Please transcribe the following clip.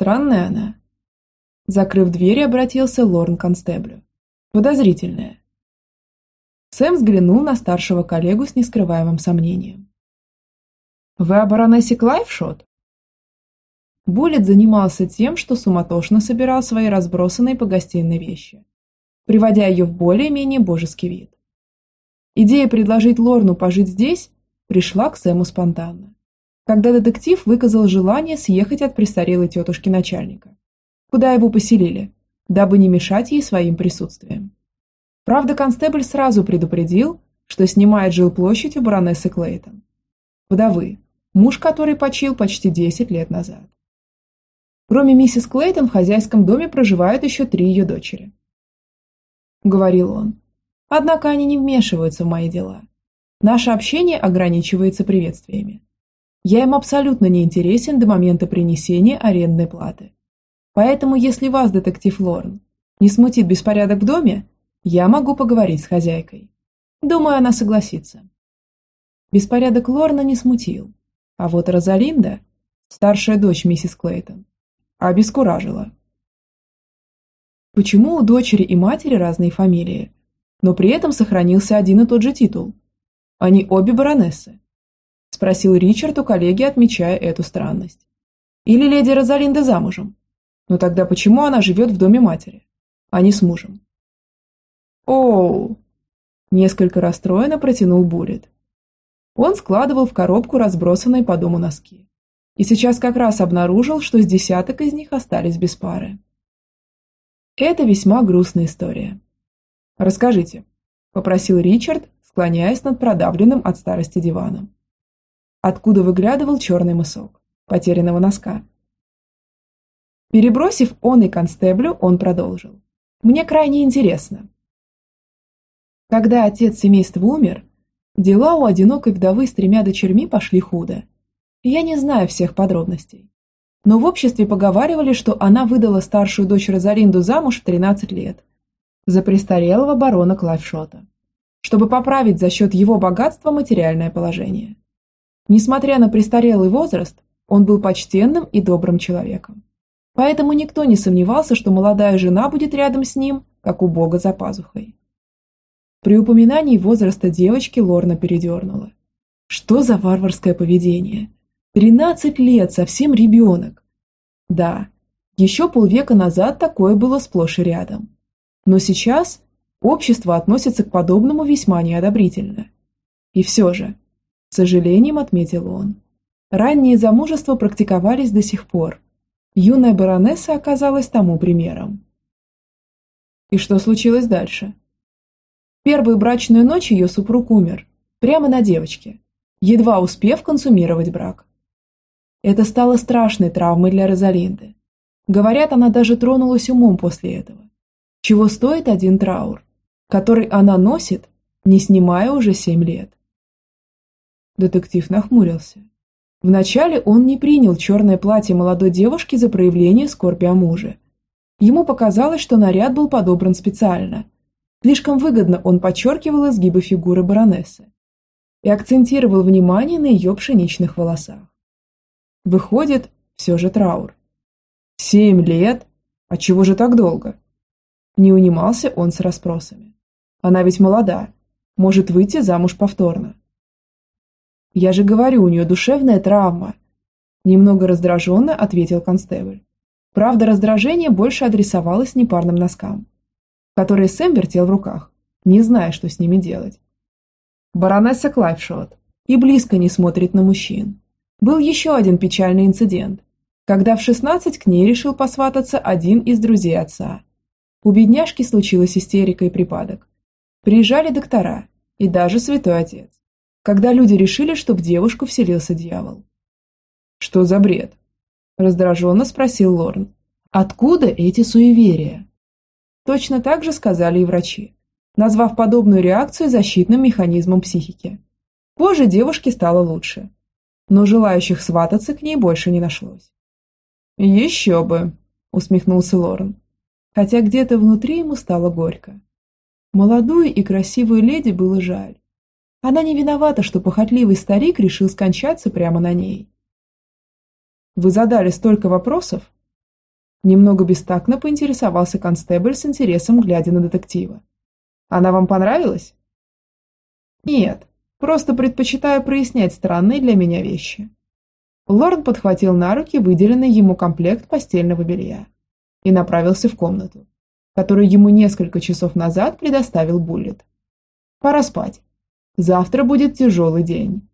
Странная она. Закрыв дверь, обратился Лорн Констеблю. Подозрительная. Сэм взглянул на старшего коллегу с нескрываемым сомнением. «Вы о баронессе Клайфшот?» Буллет занимался тем, что суматошно собирал свои разбросанные по гостиной вещи, приводя ее в более-менее божеский вид. Идея предложить Лорну пожить здесь пришла к Сэму спонтанно, когда детектив выказал желание съехать от престарелой тетушки начальника, куда его поселили, дабы не мешать ей своим присутствием. Правда, констебль сразу предупредил, что снимает жилплощадь у баронессы Клейтон. Вдовы, муж которой почил почти 10 лет назад. Кроме миссис Клейтон в хозяйском доме проживают еще три ее дочери. Говорил он. Однако они не вмешиваются в мои дела. Наше общение ограничивается приветствиями. Я им абсолютно не интересен до момента принесения арендной платы. Поэтому, если вас, детектив Лорн, не смутит беспорядок в доме, я могу поговорить с хозяйкой. Думаю, она согласится. Беспорядок Лорна не смутил, а вот Розалинда, старшая дочь миссис Клейтон, обескуражила. Почему у дочери и матери разные фамилии, но при этом сохранился один и тот же титул? Они обе баронессы. Спросил Ричард у коллеги, отмечая эту странность. Или леди Розалинда замужем? Но тогда почему она живет в доме матери, а не с мужем? «Оу!» – несколько расстроенно протянул Буллет. Он складывал в коробку разбросанные по дому носки. И сейчас как раз обнаружил, что с десяток из них остались без пары. Это весьма грустная история. «Расскажите», – попросил Ричард, склоняясь над продавленным от старости диваном. Откуда выглядывал черный мысок потерянного носка. Перебросив он и констеблю, он продолжил. «Мне крайне интересно, когда отец семейства умер, дела у одинокой вдовы с тремя дочерьми пошли худо. Я не знаю всех подробностей. Но в обществе поговаривали, что она выдала старшую дочь Розалинду замуж в 13 лет за престарелого барона Клайфшота, чтобы поправить за счет его богатства материальное положение. Несмотря на престарелый возраст, он был почтенным и добрым человеком. Поэтому никто не сомневался, что молодая жена будет рядом с ним, как у бога за пазухой. При упоминании возраста девочки Лорна передернула. Что за варварское поведение? Тринадцать лет, совсем ребенок. Да, еще полвека назад такое было сплошь и рядом. Но сейчас общество относится к подобному весьма неодобрительно. И все же, с сожалением отметил он, ранние замужества практиковались до сих пор. Юная баронесса оказалась тому примером. И что случилось дальше? первую брачную ночь ее супруг умер, прямо на девочке, едва успев консумировать брак. Это стало страшной травмой для Розалинды. Говорят, она даже тронулась умом после этого. Чего стоит один траур, который она носит, не снимая уже семь лет. Детектив нахмурился. Вначале он не принял черное платье молодой девушки за проявление скорби о муже. Ему показалось, что наряд был подобран специально – Слишком выгодно он подчеркивал изгибы фигуры баронессы и акцентировал внимание на ее пшеничных волосах. Выходит, все же траур. Семь лет? А чего же так долго? Не унимался он с расспросами. Она ведь молода, может выйти замуж повторно. Я же говорю, у нее душевная травма. Немного раздраженно ответил констебль. Правда, раздражение больше адресовалось непарным носкам которые Сэм вертел в руках, не зная, что с ними делать. Баронесса Клайфшот и близко не смотрит на мужчин. Был еще один печальный инцидент, когда в 16 к ней решил посвататься один из друзей отца. У бедняжки случилась истерика и припадок. Приезжали доктора и даже святой отец, когда люди решили, что в девушку вселился дьявол. «Что за бред?» – раздраженно спросил Лорн. «Откуда эти суеверия?» Точно так же сказали и врачи, назвав подобную реакцию защитным механизмом психики. Позже девушке стало лучше, но желающих свататься к ней больше не нашлось. «Еще бы!» – усмехнулся Лорен, хотя где-то внутри ему стало горько. Молодую и красивую леди было жаль. Она не виновата, что похотливый старик решил скончаться прямо на ней. «Вы задали столько вопросов?» Немного бестактно поинтересовался констебль с интересом, глядя на детектива. «Она вам понравилась?» «Нет, просто предпочитаю прояснять странные для меня вещи». Лорд подхватил на руки выделенный ему комплект постельного белья и направился в комнату, которую ему несколько часов назад предоставил Буллет. «Пора спать. Завтра будет тяжелый день».